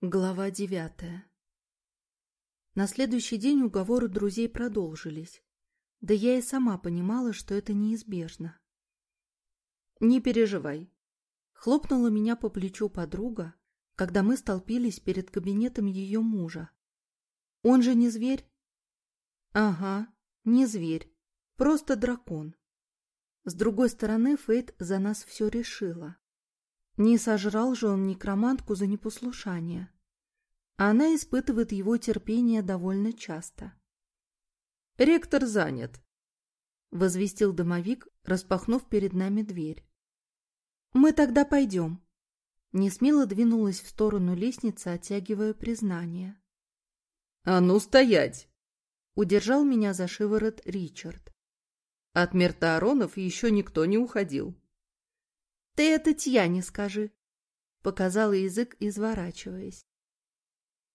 Глава девятая На следующий день уговоры друзей продолжились. Да я и сама понимала, что это неизбежно. «Не переживай», — хлопнула меня по плечу подруга, когда мы столпились перед кабинетом ее мужа. «Он же не зверь?» «Ага, не зверь, просто дракон». С другой стороны, Фейт за нас все решила. Не сожрал же он некромантку за непослушание. Она испытывает его терпение довольно часто. «Ректор занят», — возвестил домовик, распахнув перед нами дверь. «Мы тогда пойдем», — несмело двинулась в сторону лестницы, оттягивая признание. «А ну стоять!» — удержал меня за шиворот Ричард. От Миртааронов еще никто не уходил. Ты это Тьяне скажи, — показал язык, изворачиваясь.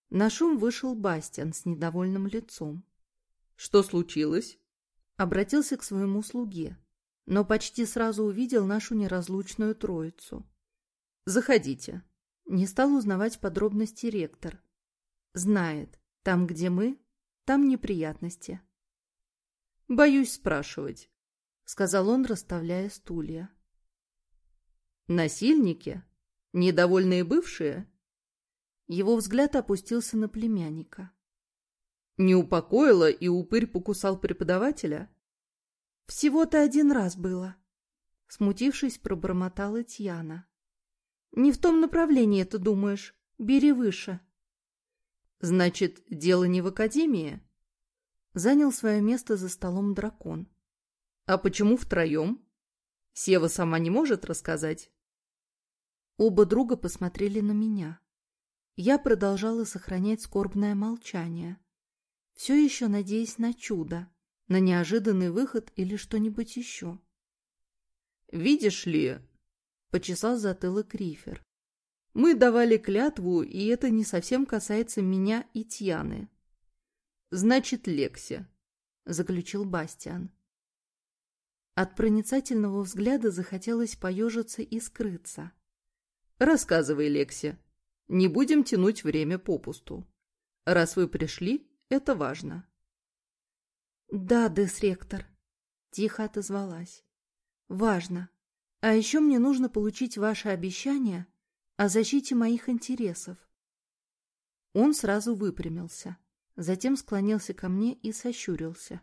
На шум вышел Бастиан с недовольным лицом. — Что случилось? — обратился к своему слуге, но почти сразу увидел нашу неразлучную троицу. — Заходите. Не стал узнавать подробности ректор. Знает, там, где мы, там неприятности. — Боюсь спрашивать, — сказал он, расставляя стулья. Насильники? Недовольные бывшие? Его взгляд опустился на племянника. Не упокоило и упырь покусал преподавателя? Всего-то один раз было. Смутившись, пробормотала Тьяна. Не в том направлении ты думаешь. Бери выше. Значит, дело не в академии? Занял свое место за столом дракон. А почему втроем? Сева сама не может рассказать? Оба друга посмотрели на меня. Я продолжала сохранять скорбное молчание, все еще надеясь на чудо, на неожиданный выход или что-нибудь еще. «Видишь ли...» — почесал затылок Рифер. «Мы давали клятву, и это не совсем касается меня и Тьяны». «Значит, Лекси», — заключил Бастиан. От проницательного взгляда захотелось поежиться и скрыться. Рассказывай, Лекси. Не будем тянуть время попусту. Раз вы пришли, это важно. Да, десректор, тихо отозвалась. Важно. А еще мне нужно получить ваше обещание о защите моих интересов. Он сразу выпрямился, затем склонился ко мне и сощурился.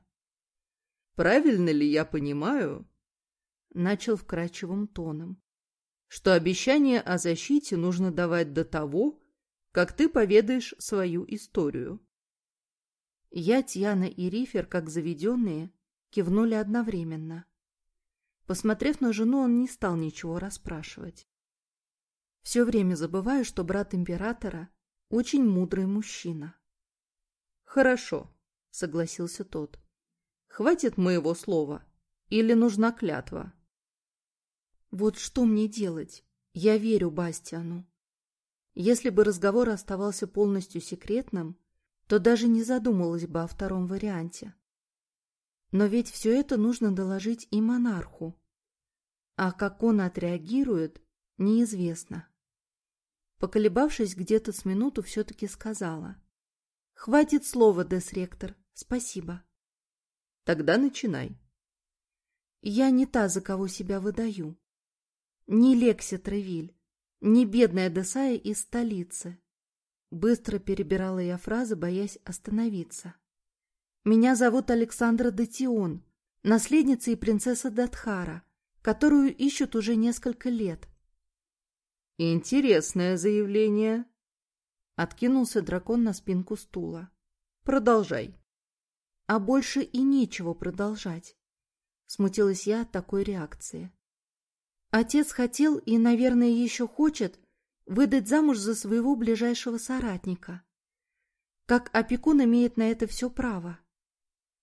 «Правильно ли я понимаю?» Начал вкрадчивым тоном, что обещание о защите нужно давать до того, как ты поведаешь свою историю. Я, Тьяна и Рифер, как заведенные, кивнули одновременно. Посмотрев на жену, он не стал ничего расспрашивать. Все время забываю, что брат императора — очень мудрый мужчина. «Хорошо», — согласился тот. «Хватит моего слова. Или нужна клятва?» Вот что мне делать? Я верю Бастиану. Если бы разговор оставался полностью секретным, то даже не задумалась бы о втором варианте. Но ведь все это нужно доложить и монарху. А как он отреагирует, неизвестно. Поколебавшись где-то с минуту, все-таки сказала. «Хватит слова, десректор. Спасибо». «Тогда начинай». «Я не та, за кого себя выдаю. Не Лекси Тревиль, ни бедная Десая из столицы. Быстро перебирала я фразы, боясь остановиться. Меня зовут Александра Датион, наследница и принцесса Датхара, которую ищут уже несколько лет. Интересное заявление. Откинулся дракон на спинку стула. Продолжай. А больше и нечего продолжать. Смутилась я от такой реакции. Отец хотел и, наверное, еще хочет выдать замуж за своего ближайшего соратника. Как опекун имеет на это все право.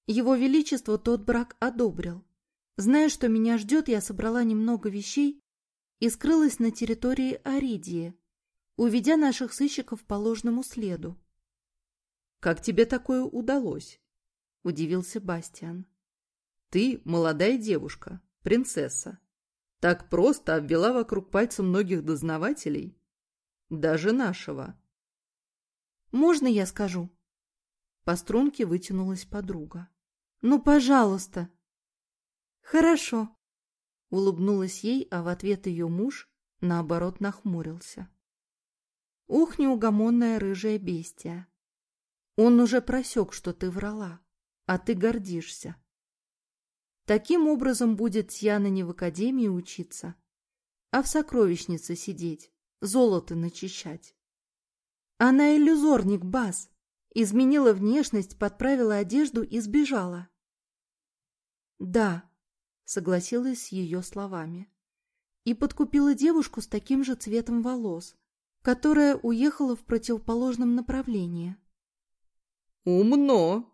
Его Величество тот брак одобрил. Зная, что меня ждет, я собрала немного вещей и скрылась на территории Аридии, уведя наших сыщиков по ложному следу. — Как тебе такое удалось? — удивился Бастиан. — Ты молодая девушка, принцесса. Так просто обвела вокруг пальца многих дознавателей. Даже нашего. «Можно я скажу?» По струнке вытянулась подруга. «Ну, пожалуйста!» «Хорошо!» Улыбнулась ей, а в ответ ее муж, наоборот, нахмурился. «Ух, неугомонная рыжая бестия! Он уже просек, что ты врала, а ты гордишься!» Таким образом будет Тьяна не в академии учиться, а в сокровищнице сидеть, золото начищать. Она иллюзорник, Бас. Изменила внешность, подправила одежду и сбежала. Да, согласилась с ее словами. И подкупила девушку с таким же цветом волос, которая уехала в противоположном направлении. Умно.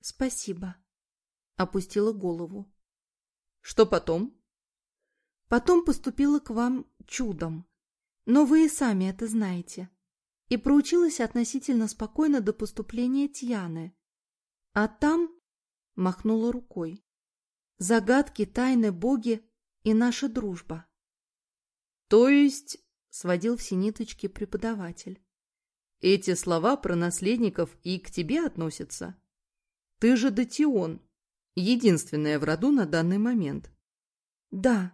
Спасибо. Опустила голову. Что потом? Потом поступила к вам чудом. Но вы и сами это знаете. И проучилась относительно спокойно до поступления Тьяны. А там махнула рукой. Загадки, тайны, боги и наша дружба. То есть, сводил все ниточки преподаватель. Эти слова про наследников и к тебе относятся. Ты же Датион, Единственная в роду на данный момент. Да.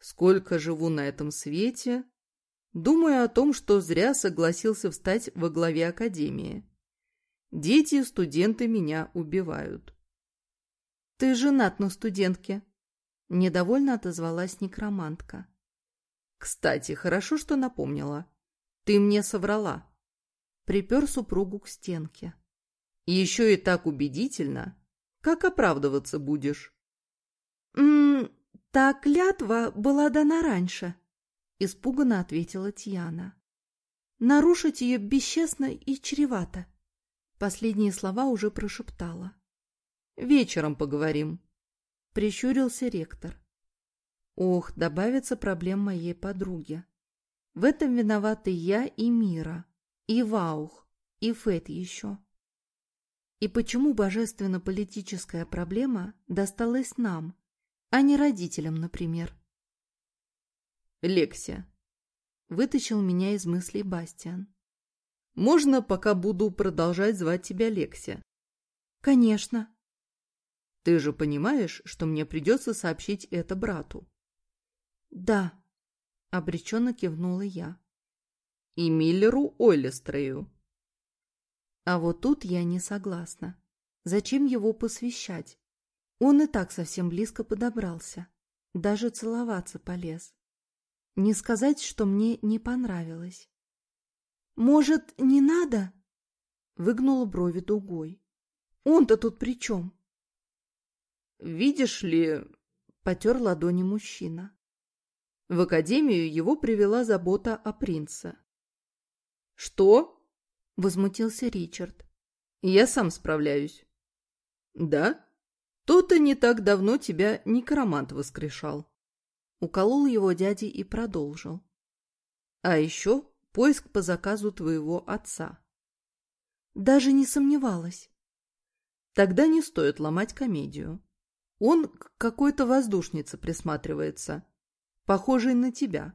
Сколько живу на этом свете, думаю о том, что зря согласился встать во главе академии. Дети и студенты меня убивают. Ты женат на студентке. Недовольно отозвалась некромантка. Кстати, хорошо, что напомнила. Ты мне соврала. Припер супругу к стенке. Еще и так убедительно, как оправдываться будешь? «М -м, «Та клятва была дана раньше», — испуганно ответила Тиана. «Нарушить ее бесчестно и чревато», — последние слова уже прошептала. «Вечером поговорим», — прищурился ректор. «Ох, добавится проблем моей подруге. В этом виноваты я и Мира, и Ваух, и Фет еще. И почему божественно-политическая проблема досталась нам, а не родителям, например? Лекся. Вытащил меня из мыслей Бастиан. Можно, пока буду продолжать звать тебя Лекся? Конечно. Ты же понимаешь, что мне придется сообщить это брату? Да. Обреченно кивнула я. И Миллеру Ойлестрею. А вот тут я не согласна. Зачем его посвящать? Он и так совсем близко подобрался. Даже целоваться полез. Не сказать, что мне не понравилось. «Может, не надо?» Выгнула брови дугой. «Он-то тут при чем?» «Видишь ли...» — потер ладони мужчина. В академию его привела забота о принце. «Что?» — возмутился Ричард. «Я сам справляюсь». «Да? То-то не так давно тебя некромант воскрешал». Уколол его дядя и продолжил. «А еще поиск по заказу твоего отца». Даже не сомневалась. Тогда не стоит ломать комедию. Он к какой-то воздушнице присматривается, похожей на тебя.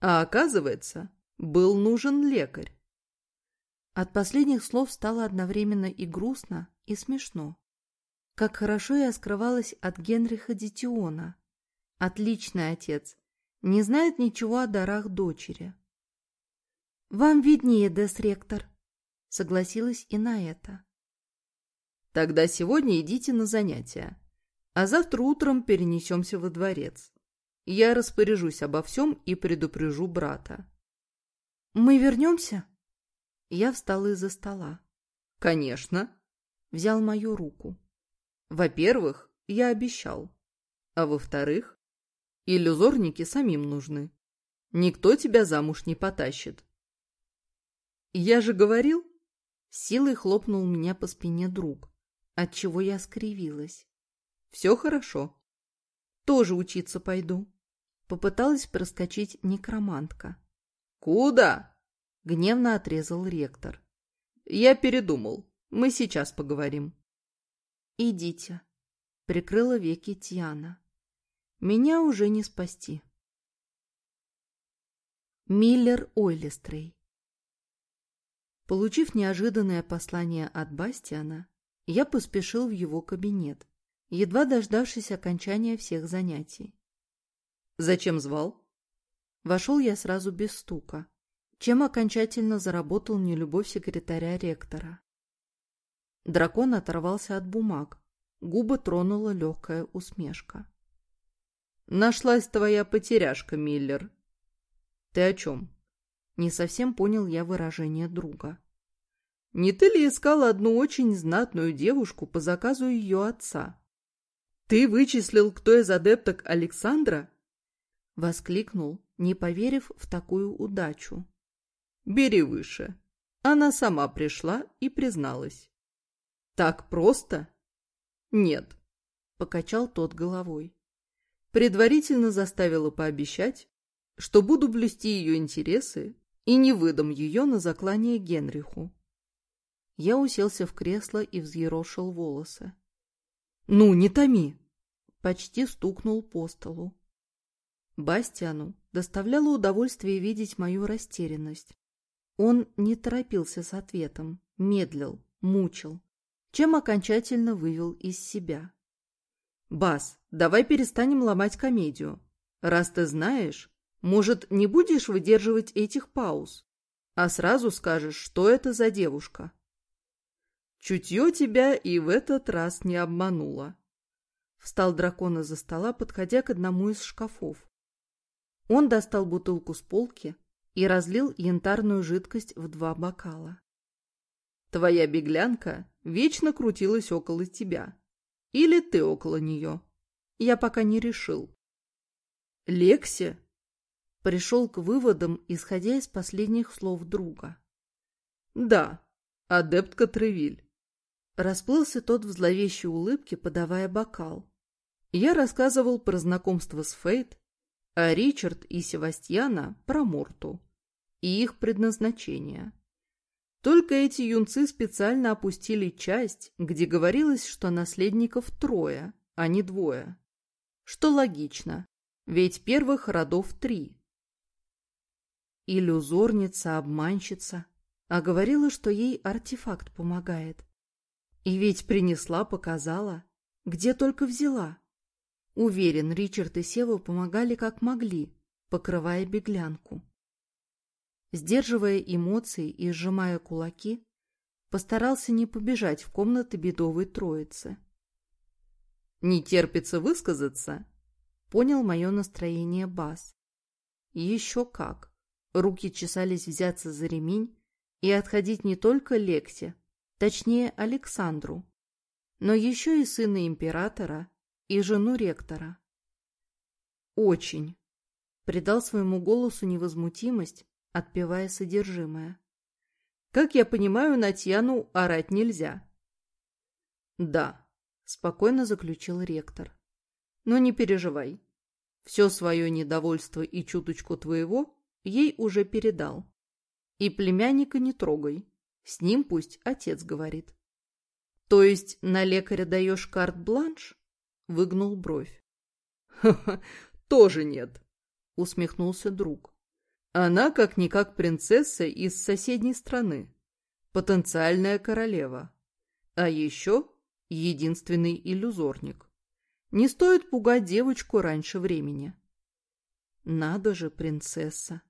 А оказывается, был нужен лекарь. От последних слов стало одновременно и грустно, и смешно. Как хорошо я скрывалась от Генриха Дитиона. Отличный отец. Не знает ничего о дарах дочери. «Вам виднее, дес-ректор», — согласилась и на это. «Тогда сегодня идите на занятия, а завтра утром перенесемся во дворец. Я распоряжусь обо всем и предупрежу брата». «Мы вернемся?» Я встала из-за стола. «Конечно!» Взял мою руку. «Во-первых, я обещал. А во-вторых, иллюзорники самим нужны. Никто тебя замуж не потащит». «Я же говорил!» Силой хлопнул меня по спине друг, отчего я скривилась. «Все хорошо. Тоже учиться пойду». Попыталась проскочить некромантка. «Куда?» — гневно отрезал ректор. «Я передумал. Мы сейчас поговорим». «Идите», — прикрыла веки Тиана. «Меня уже не спасти». Миллер Ойлистрей Получив неожиданное послание от Бастиана, я поспешил в его кабинет, едва дождавшись окончания всех занятий. «Зачем звал?» Вошел я сразу без стука, чем окончательно заработал нелюбовь секретаря ректора. Дракон оторвался от бумаг. Губы тронула легкая усмешка. «Нашлась твоя потеряшка, Миллер». «Ты о чем?» Не совсем понял я выражение друга. «Не ты ли искала одну очень знатную девушку по заказу ее отца?» «Ты вычислил, кто из адепток Александра?» Воскликнул, не поверив в такую удачу. Бери выше. Она сама пришла и призналась. Так просто? Нет, покачал тот головой. Предварительно заставила пообещать, что буду блюсти ее интересы и не выдам ее на заклание Генриху. Я уселся в кресло и взъерошил волосы. «Ну, не томи!» Почти стукнул по столу. Бастиану доставляло удовольствие видеть мою растерянность. Он не торопился с ответом, медлил, мучил, чем окончательно вывел из себя. «Бас, давай перестанем ломать комедию. Раз ты знаешь, может, не будешь выдерживать этих пауз, а сразу скажешь, что это за девушка?» Чутье тебя и в этот раз не обмануло. Встал дракон из-за стола, подходя к одному из шкафов. Он достал бутылку с полки, и разлил янтарную жидкость в два бокала. «Твоя беглянка вечно крутилась около тебя. Или ты около нее. Я пока не решил». «Лекси?» Пришел к выводам, исходя из последних слов друга. «Да, адептка Тревиль». Расплылся тот в зловещей улыбке, подавая бокал. Я рассказывал про знакомство с Фейт, а Ричард и Севастьяна про морту и их предназначение. Только эти юнцы специально опустили часть, где говорилось, что наследников трое, а не двое. Что логично, ведь первых родов три. Иллюзорница, обманщица, а говорила, что ей артефакт помогает. И ведь принесла, показала, где только взяла. Уверен, Ричард и Сева помогали как могли, покрывая беглянку. Сдерживая эмоции и сжимая кулаки, постарался не побежать в комнаты бедовой троицы. «Не терпится высказаться?» — понял мое настроение Бас. «Еще как!» Руки чесались взяться за ремень и отходить не только Лексе, точнее Александру, но еще и сына императора и жену ректора. «Очень!» — придал своему голосу невозмутимость, отпевая содержимое. «Как я понимаю, на Тьяну орать нельзя». «Да», — спокойно заключил ректор. «Но не переживай. Все свое недовольство и чуточку твоего ей уже передал. И племянника не трогай. С ним пусть отец говорит». «То есть на лекаря даешь карт-бланш?» выгнул бровь. «Ха-ха, тоже нет», — усмехнулся друг. «Она как-никак принцесса из соседней страны, потенциальная королева, а еще единственный иллюзорник. Не стоит пугать девочку раньше времени». «Надо же, принцесса!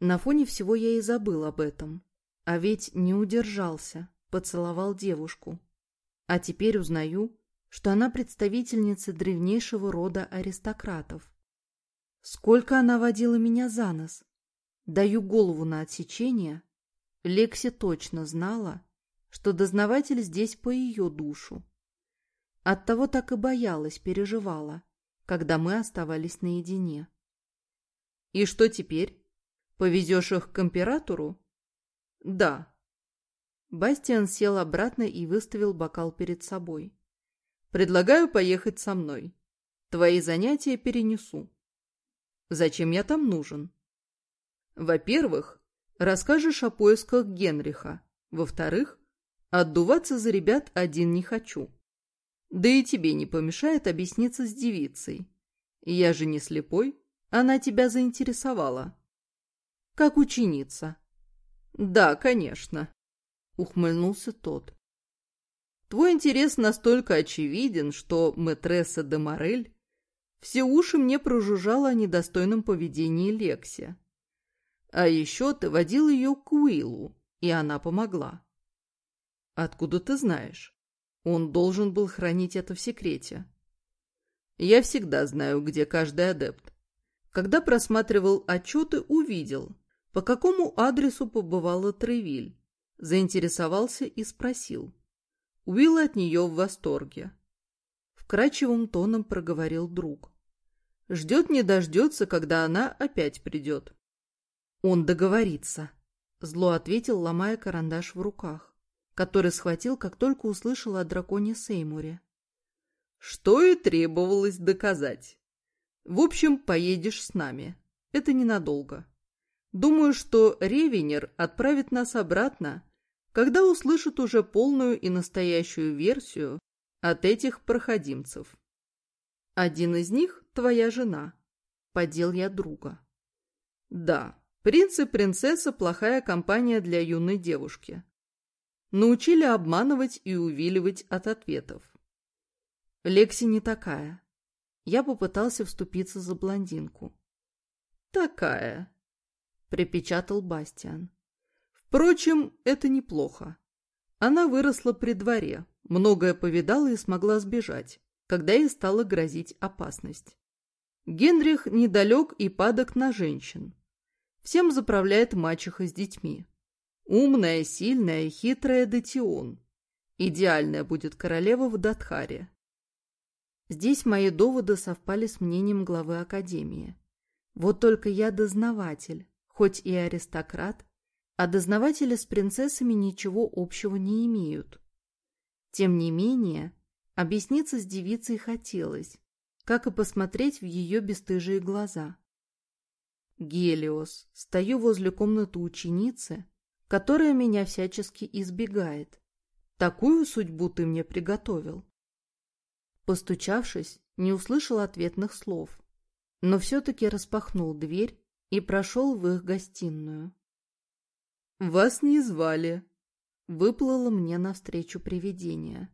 На фоне всего я и забыл об этом. А ведь не удержался, поцеловал девушку. А теперь узнаю, что она представительница древнейшего рода аристократов. Сколько она водила меня за нос? Даю голову на отсечение. Лекси точно знала, что дознаватель здесь по ее душу. Оттого так и боялась, переживала, когда мы оставались наедине. «И что теперь? Повезешь их к императору?» «Да». Бастиан сел обратно и выставил бокал перед собой. Предлагаю поехать со мной. Твои занятия перенесу. Зачем я там нужен? Во-первых, расскажешь о поисках Генриха. Во-вторых, отдуваться за ребят один не хочу. Да и тебе не помешает объясниться с девицей. Я же не слепой, она тебя заинтересовала. Как ученица. Да, конечно, ухмыльнулся тот. Твой интерес настолько очевиден, что мэтресса де Морель все уши мне прожужжала о недостойном поведении Лекси. А еще ты водил ее к Уиллу, и она помогла. Откуда ты знаешь? Он должен был хранить это в секрете. Я всегда знаю, где каждый адепт. Когда просматривал отчеты, увидел, по какому адресу побывала Тревиль, заинтересовался и спросил. Уилл от нее в восторге. Вкрадчивым тоном проговорил друг. Ждет не дождется, когда она опять придет. Он договорится, зло ответил, ломая карандаш в руках, который схватил, как только услышал о драконе Сеймуре. Что и требовалось доказать. В общем, поедешь с нами. Это ненадолго. Думаю, что Ревенер отправит нас обратно, когда услышат уже полную и настоящую версию от этих проходимцев. Один из них – твоя жена. Подел я друга. Да, принц и принцесса – плохая компания для юной девушки. Научили обманывать и увиливать от ответов. Лекси не такая. Я попытался вступиться за блондинку. «Такая», — припечатал Бастиан. Впрочем, это неплохо. Она выросла при дворе, многое повидала и смогла сбежать, когда ей стала грозить опасность. Генрих недалек и падок на женщин. Всем заправляет мачеха с детьми. Умная, сильная, хитрая Датион. Идеальная будет королева в Датхаре. Здесь мои доводы совпали с мнением главы Академии. Вот только я дознаватель, хоть и аристократ, а дознаватели с принцессами ничего общего не имеют. Тем не менее, объясниться с девицей хотелось, как и посмотреть в ее бесстыжие глаза. Гелиос, стою возле комнаты ученицы, которая меня всячески избегает. Такую судьбу ты мне приготовил. Постучавшись, не услышал ответных слов, но все-таки распахнул дверь и прошел в их гостиную. «Вас не звали», — выплыло мне навстречу привидение.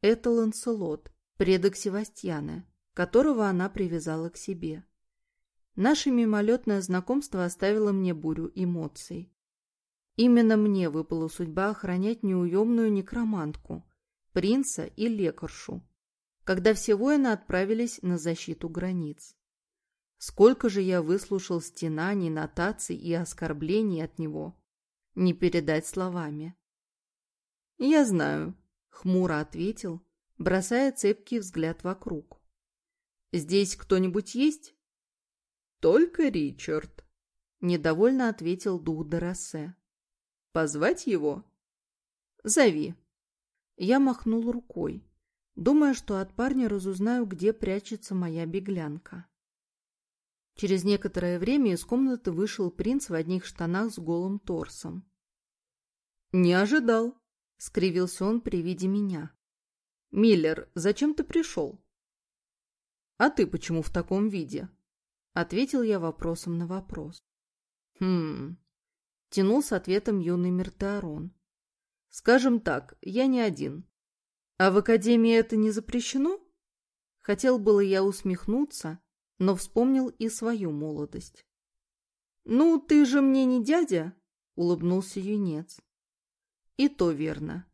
Это Ланселот, предок Севастьяна, которого она привязала к себе. Наше мимолетное знакомство оставило мне бурю эмоций. Именно мне выпала судьба охранять неуемную некромантку, принца и лекаршу, когда все воины отправились на защиту границ. Сколько же я выслушал стенаний, нотаций и оскорблений от него, не передать словами. «Я знаю», — хмуро ответил, бросая цепкий взгляд вокруг. «Здесь кто-нибудь есть?» «Только Ричард», — недовольно ответил дух Доросе. «Позвать его?» «Зови». Я махнул рукой, думая, что от парня разузнаю, где прячется моя беглянка. Через некоторое время из комнаты вышел принц в одних штанах с голым торсом. «Не ожидал», — скривился он при виде меня. «Миллер, зачем ты пришел?» «А ты почему в таком виде?» — ответил я вопросом на вопрос. «Хм...» — тянул с ответом юный Мертеорон. «Скажем так, я не один. А в Академии это не запрещено?» Хотел было я усмехнуться, но вспомнил и свою молодость. «Ну, ты же мне не дядя!» — улыбнулся юнец. «И то верно.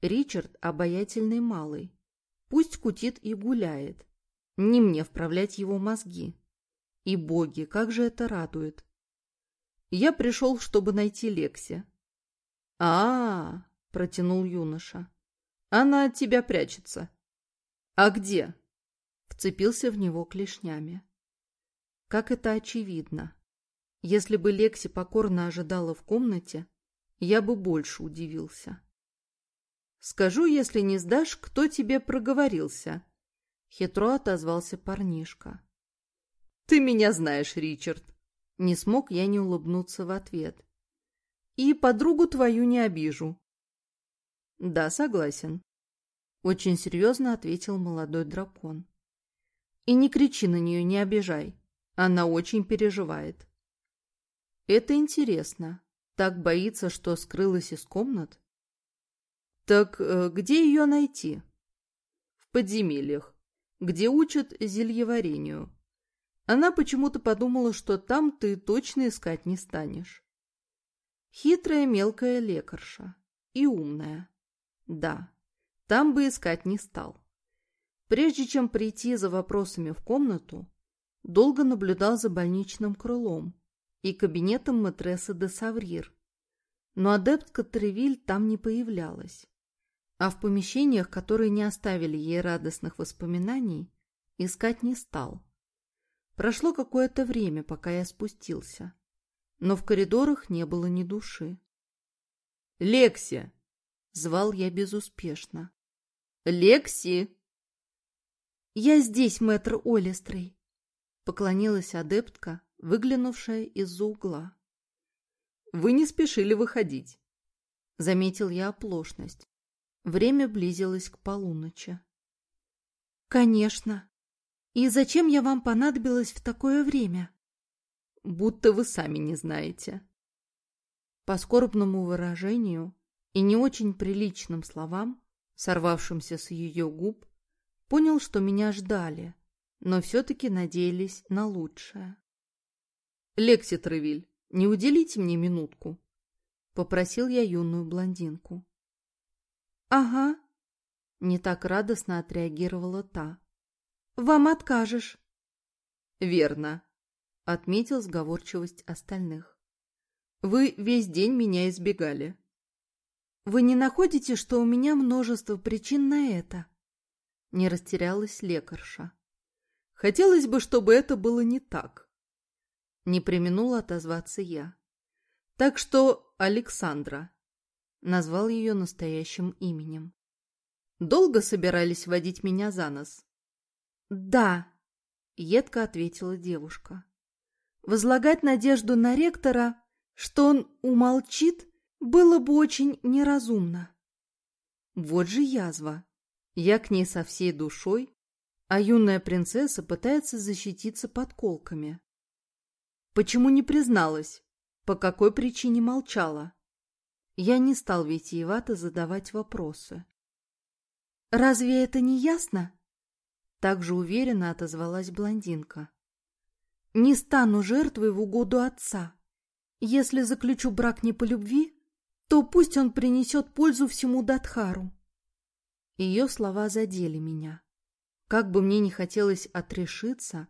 Ричард — обаятельный малый. Пусть кутит и гуляет. Не мне вправлять его мозги. И боги, как же это радует!» «Я пришел, чтобы найти Лекси». «А-а-а!» — протянул юноша. «Она от тебя прячется». «А где?» вцепился в него клешнями. Как это очевидно. Если бы Лекси покорно ожидала в комнате, я бы больше удивился. «Скажу, если не сдашь, кто тебе проговорился», — хитро отозвался парнишка. «Ты меня знаешь, Ричард», — не смог я не улыбнуться в ответ. «И подругу твою не обижу». «Да, согласен», — очень серьезно ответил молодой дракон. И не кричи на нее, не обижай. Она очень переживает. Это интересно. Так боится, что скрылась из комнат? Так э, где ее найти? В подземельях, где учат зельеварению. Она почему-то подумала, что там ты точно искать не станешь. Хитрая мелкая лекарша. И умная. Да, там бы искать не стал. Прежде чем прийти за вопросами в комнату, долго наблюдал за больничным крылом и кабинетом матресса де Саврир. Но адептка Тревиль там не появлялась. А в помещениях, которые не оставили ей радостных воспоминаний, искать не стал. Прошло какое-то время, пока я спустился. Но в коридорах не было ни души. «Лекси!» — звал я безуспешно. «Лекси!» «Я здесь, мэтр Олестрый!» — поклонилась адептка, выглянувшая из-за угла. «Вы не спешили выходить», — заметил я оплошность. Время близилось к полуночи. «Конечно. И зачем я вам понадобилась в такое время?» «Будто вы сами не знаете». По скорбному выражению и не очень приличным словам, сорвавшимся с ее губ, Понял, что меня ждали, но все-таки надеялись на лучшее. «Лекси Тревиль, не уделите мне минутку?» — попросил я юную блондинку. «Ага», — не так радостно отреагировала та. «Вам откажешь». «Верно», — отметил сговорчивость остальных. «Вы весь день меня избегали». «Вы не находите, что у меня множество причин на это?» Не растерялась лекарша. Хотелось бы, чтобы это было не так. Не применула отозваться я. Так что Александра. Назвал ее настоящим именем. Долго собирались водить меня за нос? Да, едко ответила девушка. Возлагать надежду на ректора, что он умолчит, было бы очень неразумно. Вот же язва. Я к ней со всей душой, а юная принцесса пытается защититься подколками. Почему не призналась? По какой причине молчала? Я не стал витиевато задавать вопросы. «Разве это не ясно?» Так же уверенно отозвалась блондинка. «Не стану жертвой в угоду отца. Если заключу брак не по любви, то пусть он принесет пользу всему Датхару. Ее слова задели меня. Как бы мне ни хотелось отрешиться,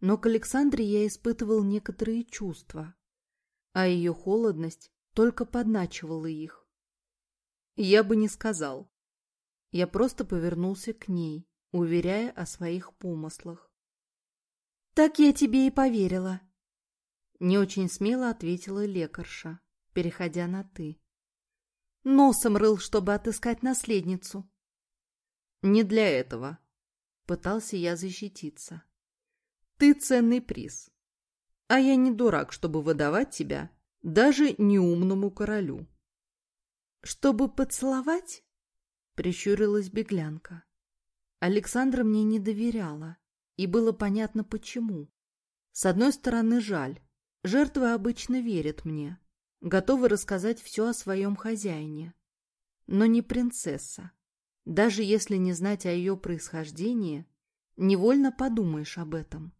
но к Александре я испытывал некоторые чувства, а ее холодность только подначивала их. Я бы не сказал. Я просто повернулся к ней, уверяя о своих помыслах. «Так я тебе и поверила», — не очень смело ответила лекарша, переходя на «ты». «Носом рыл, чтобы отыскать наследницу», не для этого. Пытался я защититься. Ты ценный приз. А я не дурак, чтобы выдавать тебя даже неумному королю. Чтобы поцеловать? Прищурилась беглянка. Александра мне не доверяла, и было понятно почему. С одной стороны, жаль. жертва обычно верит мне, готова рассказать все о своем хозяине. Но не принцесса. Даже если не знать о ее происхождении, невольно подумаешь об этом.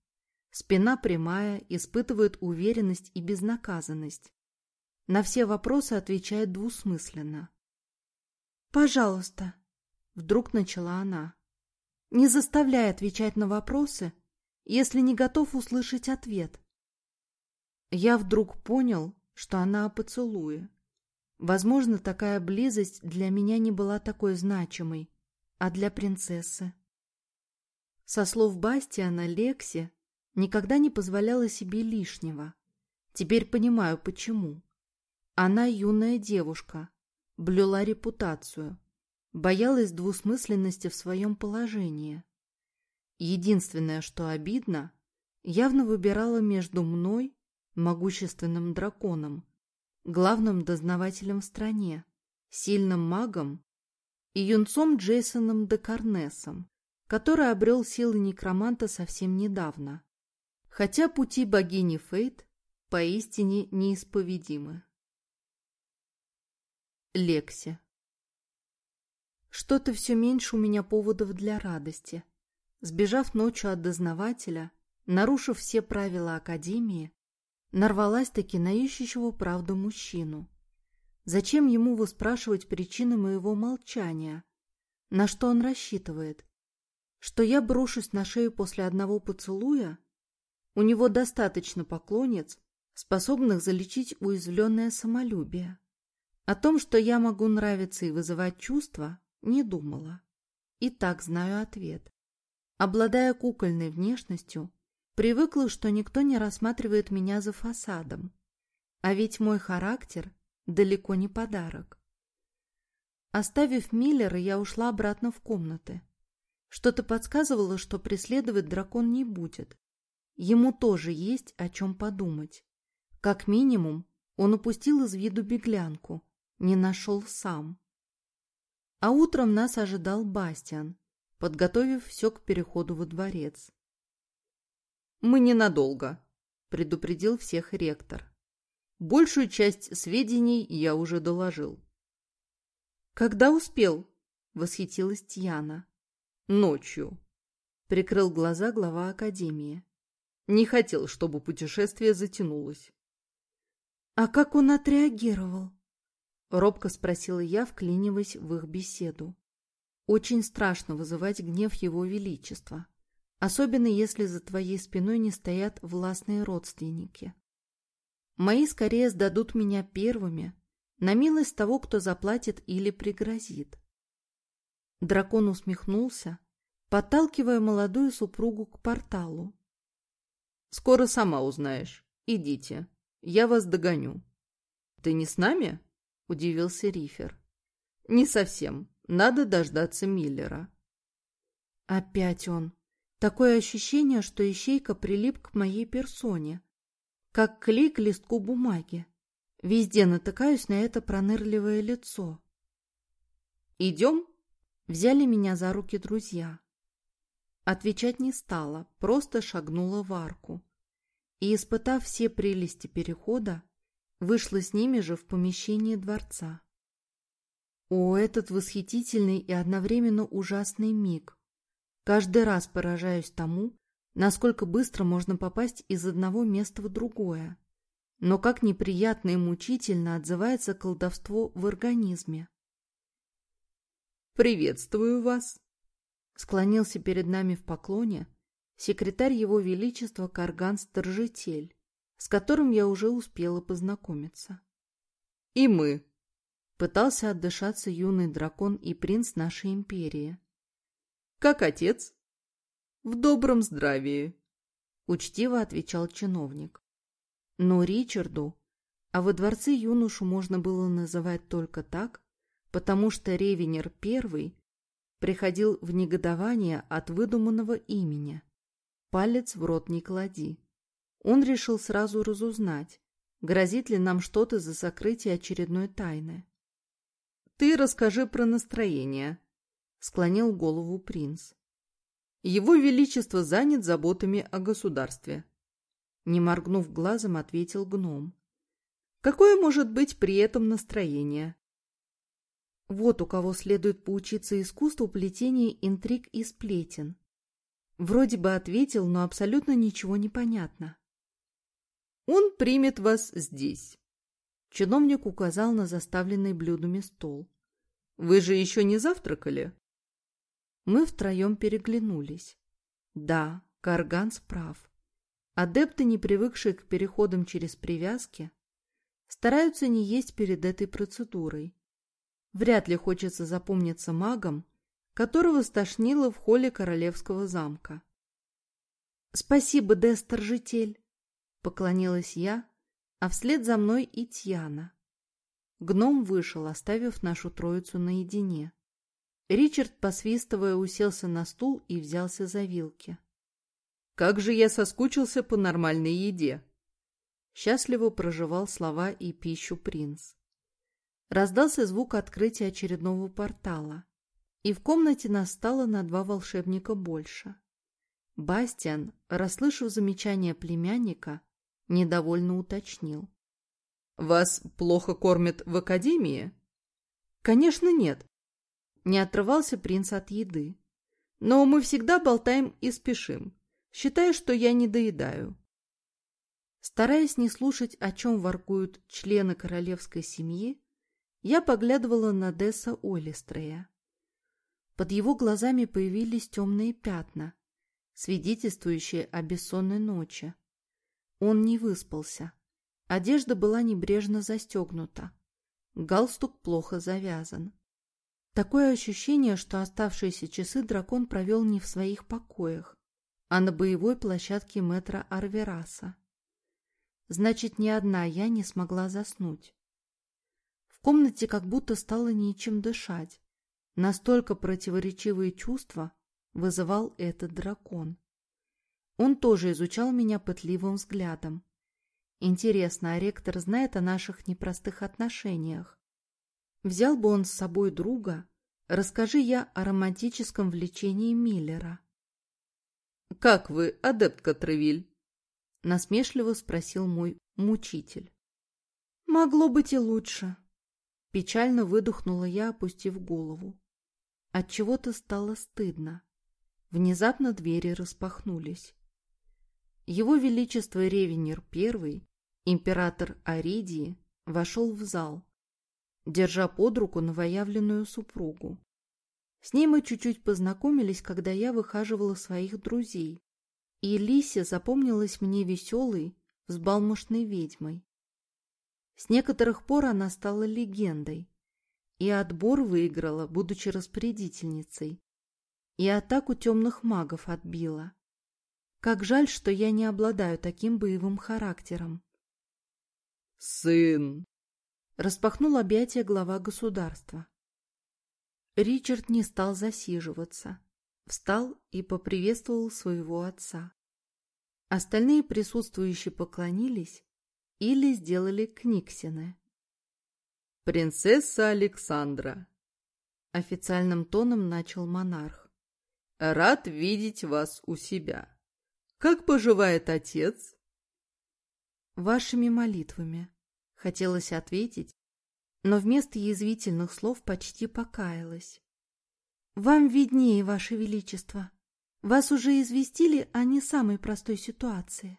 Спина прямая, испытывает уверенность и безнаказанность. На все вопросы отвечает двусмысленно. «Пожалуйста», — вдруг начала она, — «не заставляй отвечать на вопросы, если не готов услышать ответ». Я вдруг понял, что она о поцелуе. Возможно, такая близость для меня не была такой значимой, а для принцессы. Со слов Бастиана Лекси никогда не позволяла себе лишнего. Теперь понимаю, почему. Она юная девушка, блюла репутацию, боялась двусмысленности в своем положении. Единственное, что обидно, явно выбирала между мной, могущественным драконом, главным дознавателем в стране, сильным магом и юнцом Джейсоном Декарнесом, который обрел силы некроманта совсем недавно. Хотя пути богини Фейт поистине неисповедимы. Лекси Что-то все меньше у меня поводов для радости. Сбежав ночью от дознавателя, нарушив все правила Академии, Нарвалась-таки на ищущего правду мужчину. Зачем ему выспрашивать причины моего молчания? На что он рассчитывает? Что я брошусь на шею после одного поцелуя? У него достаточно поклонниц, способных залечить уязвленное самолюбие. О том, что я могу нравиться и вызывать чувства, не думала. И так знаю ответ. Обладая кукольной внешностью, Привыкла, что никто не рассматривает меня за фасадом. А ведь мой характер далеко не подарок. Оставив Миллера, я ушла обратно в комнаты. Что-то подсказывало, что преследовать дракон не будет. Ему тоже есть о чем подумать. Как минимум, он упустил из виду беглянку, не нашел сам. А утром нас ожидал Бастиан, подготовив все к переходу во дворец. Мы ненадолго», – предупредил всех ректор. «Большую часть сведений я уже доложил». «Когда успел?» – восхитилась Тьяна. «Ночью», – прикрыл глаза глава Академии. «Не хотел, чтобы путешествие затянулось». «А как он отреагировал?» – робко спросила я, вклиниваясь в их беседу. «Очень страшно вызывать гнев его величества» особенно если за твоей спиной не стоят властные родственники. Мои скорее сдадут меня первыми, на милость того, кто заплатит или пригрозит. Дракон усмехнулся, подталкивая молодую супругу к порталу. «Скоро сама узнаешь. Идите. Я вас догоню». «Ты не с нами?» – удивился Рифер. «Не совсем. Надо дождаться Миллера». «Опять он», Такое ощущение, что ищейка прилип к моей персоне, как клик листку бумаги. Везде натыкаюсь на это пронырливое лицо. «Идем?» — взяли меня за руки друзья. Отвечать не стала, просто шагнула в арку. И, испытав все прелести перехода, вышла с ними же в помещение дворца. О, этот восхитительный и одновременно ужасный миг! Каждый раз поражаюсь тому, насколько быстро можно попасть из одного места в другое. Но как неприятно и мучительно отзывается колдовство в организме. «Приветствую вас!» Склонился перед нами в поклоне секретарь Его Величества Карган Старжитель, с которым я уже успела познакомиться. «И мы!» Пытался отдышаться юный дракон и принц нашей империи, «Как отец?» «В добром здравии», — учтиво отвечал чиновник. Но Ричарду, а во дворце юношу можно было называть только так, потому что Ревенер первый приходил в негодование от выдуманного имени. Палец в рот не клади. Он решил сразу разузнать, грозит ли нам что-то за сокрытие очередной тайны. «Ты расскажи про настроение», склонил голову принц. Его Величество занят заботами о государстве. Не моргнув глазом, ответил гном. Какое может быть при этом настроение? Вот у кого следует поучиться искусству плетения интриг и сплетен. Вроде бы ответил, но абсолютно ничего не понятно. Он примет вас здесь. Чиновник указал на заставленный блюдами стол. Вы же еще не завтракали? Мы втроем переглянулись. Да, Карган справ. Адепты, не привыкшие к переходам через привязки, стараются не есть перед этой процедурой. Вряд ли хочется запомниться магом, которого стошнило в холле королевского замка. «Спасибо, Дестер-житель!» — поклонилась я, а вслед за мной и Тьяна. Гном вышел, оставив нашу троицу наедине. Ричард, посвистывая, уселся на стул и взялся за вилки. «Как же я соскучился по нормальной еде!» Счастливо проживал слова и пищу принц. Раздался звук открытия очередного портала, и в комнате настало на два волшебника больше. Бастиан, расслышав замечание племянника, недовольно уточнил. «Вас плохо кормят в академии?» «Конечно нет. Не отрывался принц от еды. Но мы всегда болтаем и спешим, считая, что я не доедаю. Стараясь не слушать, о чем воркуют члены королевской семьи, я поглядывала на Десса Олистрея. Под его глазами появились темные пятна, свидетельствующие о бессонной ночи. Он не выспался. Одежда была небрежно застегнута. Галстук плохо завязан. Такое ощущение, что оставшиеся часы дракон провел не в своих покоях, а на боевой площадке метро Арвераса. Значит, ни одна я не смогла заснуть. В комнате как будто стало нечем дышать. Настолько противоречивые чувства вызывал этот дракон. Он тоже изучал меня пытливым взглядом. Интересно, а ректор знает о наших непростых отношениях? Взял бы он с собой друга, расскажи я о романтическом влечении Миллера. — Как вы, адептка Тревиль? — насмешливо спросил мой мучитель. — Могло быть и лучше. Печально выдохнула я, опустив голову. От чего то стало стыдно. Внезапно двери распахнулись. Его Величество Ревенер I, император Аридии, вошел в зал, держа под руку новоявленную супругу. С ней мы чуть-чуть познакомились, когда я выхаживала своих друзей, и Лися запомнилась мне веселой, взбалмошной ведьмой. С некоторых пор она стала легендой, и отбор выиграла, будучи распорядительницей, и атаку темных магов отбила. Как жаль, что я не обладаю таким боевым характером. «Сын!» Распахнул объятия глава государства. Ричард не стал засиживаться. Встал и поприветствовал своего отца. Остальные присутствующие поклонились или сделали книксины. «Принцесса Александра!» Официальным тоном начал монарх. «Рад видеть вас у себя. Как поживает отец?» «Вашими молитвами», Хотелось ответить, но вместо язвительных слов почти покаялась. «Вам виднее, Ваше Величество. Вас уже известили о не самой простой ситуации».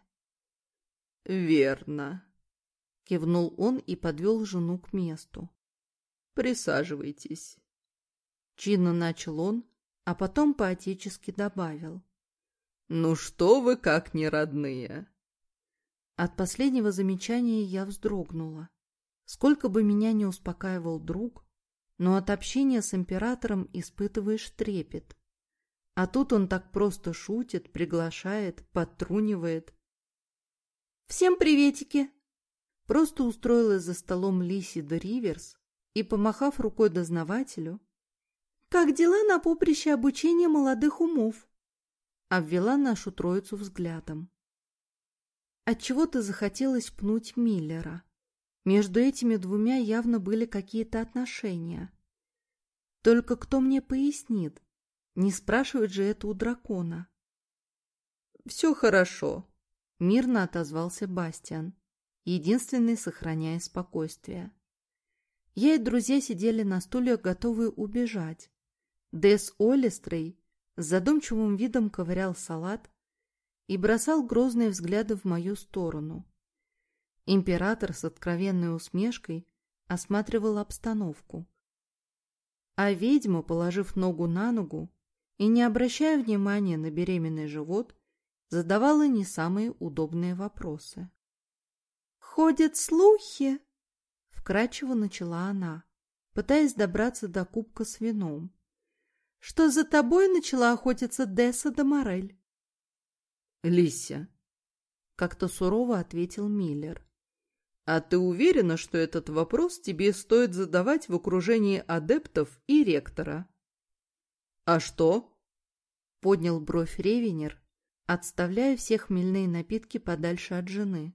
«Верно», — кивнул он и подвел жену к месту. «Присаживайтесь». Чинно начал он, а потом поотечески добавил. «Ну что вы как не родные!» От последнего замечания я вздрогнула. Сколько бы меня ни успокаивал друг, но от общения с императором испытываешь трепет. А тут он так просто шутит, приглашает, подтрунивает. «Всем приветики!» Просто устроилась за столом Лисида Риверс и, помахав рукой дознавателю, «Как дела на поприще обучения молодых умов?» обвела нашу троицу взглядом. Отчего-то захотелось пнуть Миллера. Между этими двумя явно были какие-то отношения. Только кто мне пояснит? Не спрашивает же это у дракона. «Все хорошо», — мирно отозвался Бастиан, единственный сохраняя спокойствие. Я и друзья сидели на стуле, готовые убежать. Дэс Олестрей с задумчивым видом ковырял салат, и бросал грозные взгляды в мою сторону. Император с откровенной усмешкой осматривал обстановку. А ведьма, положив ногу на ногу и не обращая внимания на беременный живот, задавала не самые удобные вопросы. «Ходят слухи!» — вкрадчиво начала она, пытаясь добраться до кубка с вином. «Что за тобой начала охотиться Десса Морель. Лися. Как-то сурово ответил Миллер. А ты уверена, что этот вопрос тебе стоит задавать в окружении адептов и ректора? А что? Поднял бровь Ревенер, отставляя все хмельные напитки подальше от жены.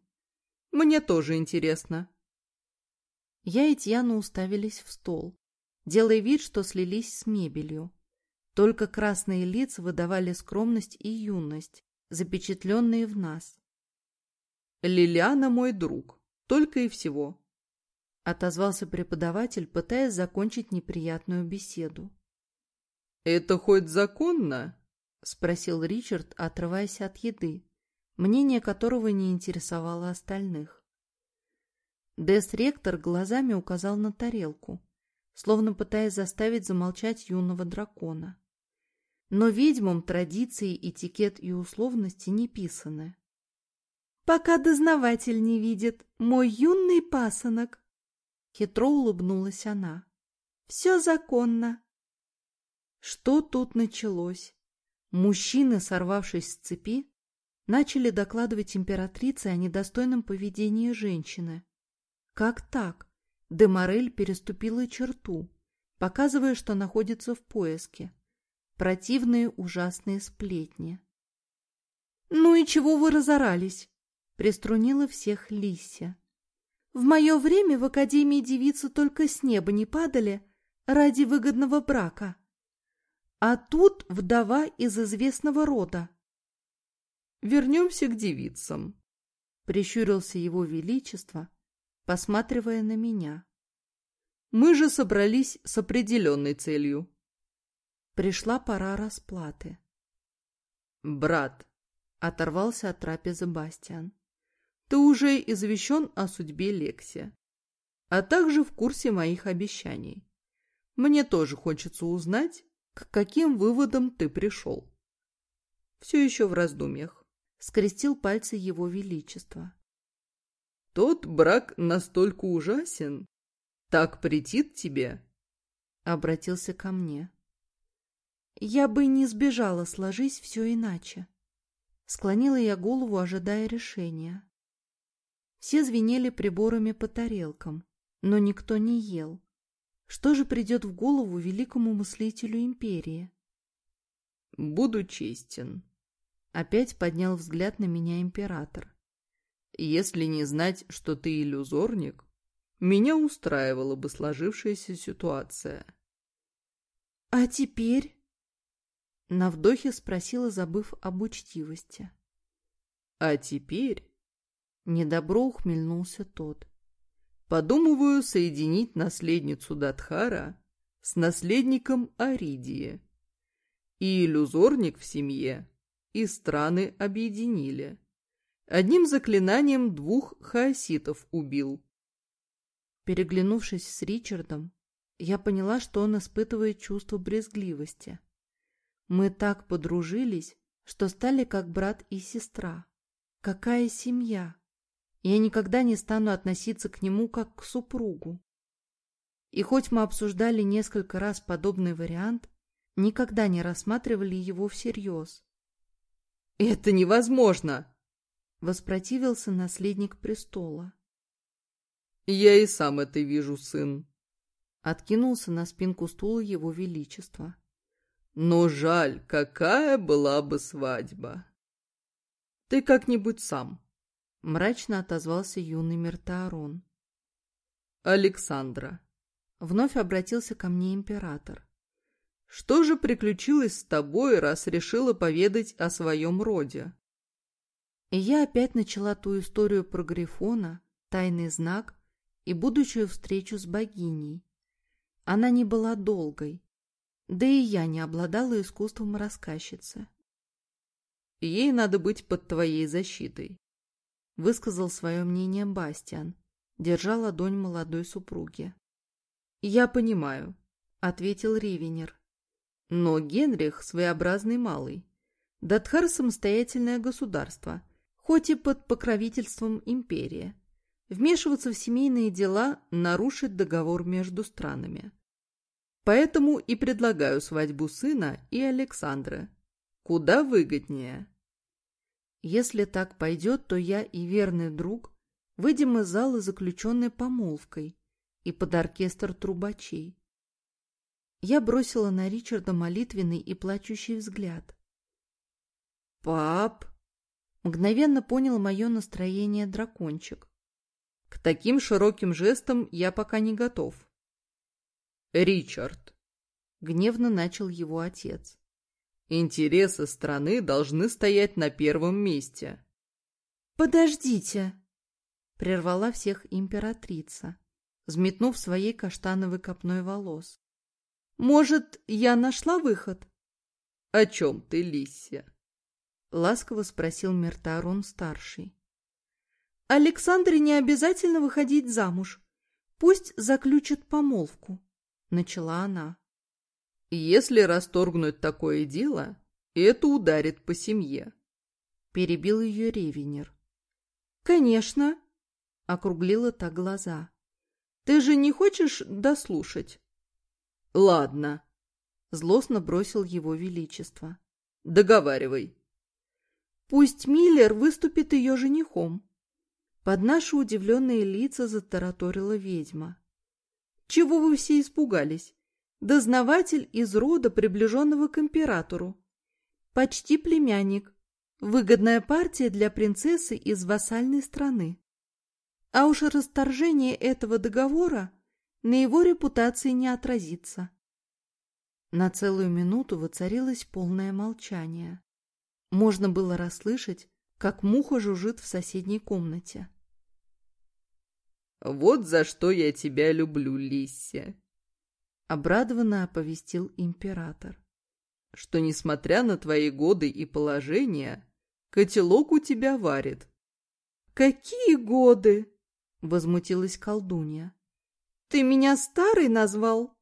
Мне тоже интересно. Я и Тьяна уставились в стол, делая вид, что слились с мебелью. Только красные лица выдавали скромность и юность, запечатленные в нас. «Лилиана мой друг, только и всего», — отозвался преподаватель, пытаясь закончить неприятную беседу. «Это хоть законно?» — спросил Ричард, отрываясь от еды, мнение которого не интересовало остальных. Дес-ректор глазами указал на тарелку, словно пытаясь заставить замолчать юного дракона но ведьмам традиции, этикет и условности не писаны. «Пока дознаватель не видит, мой юный пасынок!» Хитро улыбнулась она. «Все законно!» Что тут началось? Мужчины, сорвавшись с цепи, начали докладывать императрице о недостойном поведении женщины. Как так? Деморель переступила черту, показывая, что находится в поиске противные ужасные сплетни. «Ну и чего вы разорались?» — приструнила всех Лися. «В мое время в Академии девицы только с неба не падали ради выгодного брака. А тут вдова из известного рода». «Вернемся к девицам», — прищурился его величество, посматривая на меня. «Мы же собрались с определенной целью». Пришла пора расплаты. «Брат!» — оторвался от трапезы Бастиан. «Ты уже извещен о судьбе Лекси, а также в курсе моих обещаний. Мне тоже хочется узнать, к каким выводам ты пришел». «Все еще в раздумьях», — скрестил пальцы его величества. «Тот брак настолько ужасен. Так претит тебе?» — обратился ко мне. Я бы не сбежала, сложись все иначе. Склонила я голову, ожидая решения. Все звенели приборами по тарелкам, но никто не ел. Что же придет в голову великому мыслителю империи? «Буду честен», — опять поднял взгляд на меня император. «Если не знать, что ты иллюзорник, меня устраивала бы сложившаяся ситуация». «А теперь?» На вдохе спросила, забыв об учтивости. «А теперь...» Недобро ухмельнулся тот. «Подумываю соединить наследницу Датхара с наследником Аридии. И иллюзорник в семье, и страны объединили. Одним заклинанием двух хаоситов убил». Переглянувшись с Ричардом, я поняла, что он испытывает чувство брезгливости. Мы так подружились, что стали как брат и сестра. Какая семья! Я никогда не стану относиться к нему как к супругу. И хоть мы обсуждали несколько раз подобный вариант, никогда не рассматривали его всерьез. «Это невозможно!» — воспротивился наследник престола. «Я и сам это вижу, сын!» — откинулся на спинку стула его величества. Но жаль, какая была бы свадьба. Ты как-нибудь сам. Мрачно отозвался юный мертарон. Александра. Вновь обратился ко мне император. Что же приключилось с тобой, раз решила поведать о своем роде? И я опять начала ту историю про Грифона, тайный знак и будущую встречу с богиней. Она не была долгой, да и я не обладала искусством рассказчицы. «Ей надо быть под твоей защитой», — высказал свое мнение Бастиан, держа ладонь молодой супруги. «Я понимаю», — ответил Ривенер. «Но Генрих своеобразный малый. Датхар — самостоятельное государство, хоть и под покровительством империи. Вмешиваться в семейные дела нарушит договор между странами». Поэтому и предлагаю свадьбу сына и Александры. Куда выгоднее. Если так пойдет, то я и верный друг выйдем из зала заключенной помолвкой и под оркестр трубачей. Я бросила на Ричарда молитвенный и плачущий взгляд. «Пап!» — мгновенно понял мое настроение дракончик. «К таким широким жестам я пока не готов. Ричард, гневно начал его отец. Интересы страны должны стоять на первом месте. Подождите, прервала всех императрица, взметнув своей каштановой копной волос. Может, я нашла выход? О чем ты, Лисия? Ласково спросил Мертарон старший. Александре не обязательно выходить замуж. Пусть заключат помолвку начала она. «Если расторгнуть такое дело, это ударит по семье», — перебил ее Ревенер. «Конечно», — округлила та глаза. «Ты же не хочешь дослушать?» «Ладно», — злостно бросил его величество. «Договаривай». «Пусть Миллер выступит ее женихом». Под наши удивленные лица затараторила ведьма. Чего вы все испугались? Дознаватель из рода, приближенного к императору. Почти племянник. Выгодная партия для принцессы из вассальной страны. А уж расторжение этого договора на его репутации не отразится. На целую минуту воцарилось полное молчание. Можно было расслышать, как муха жужжит в соседней комнате. Вот за что я тебя люблю, Лисия!» Обрадованно оповестил император. «Что, несмотря на твои годы и положение, котелок у тебя варит». «Какие годы?» — возмутилась колдунья. «Ты меня старый назвал?»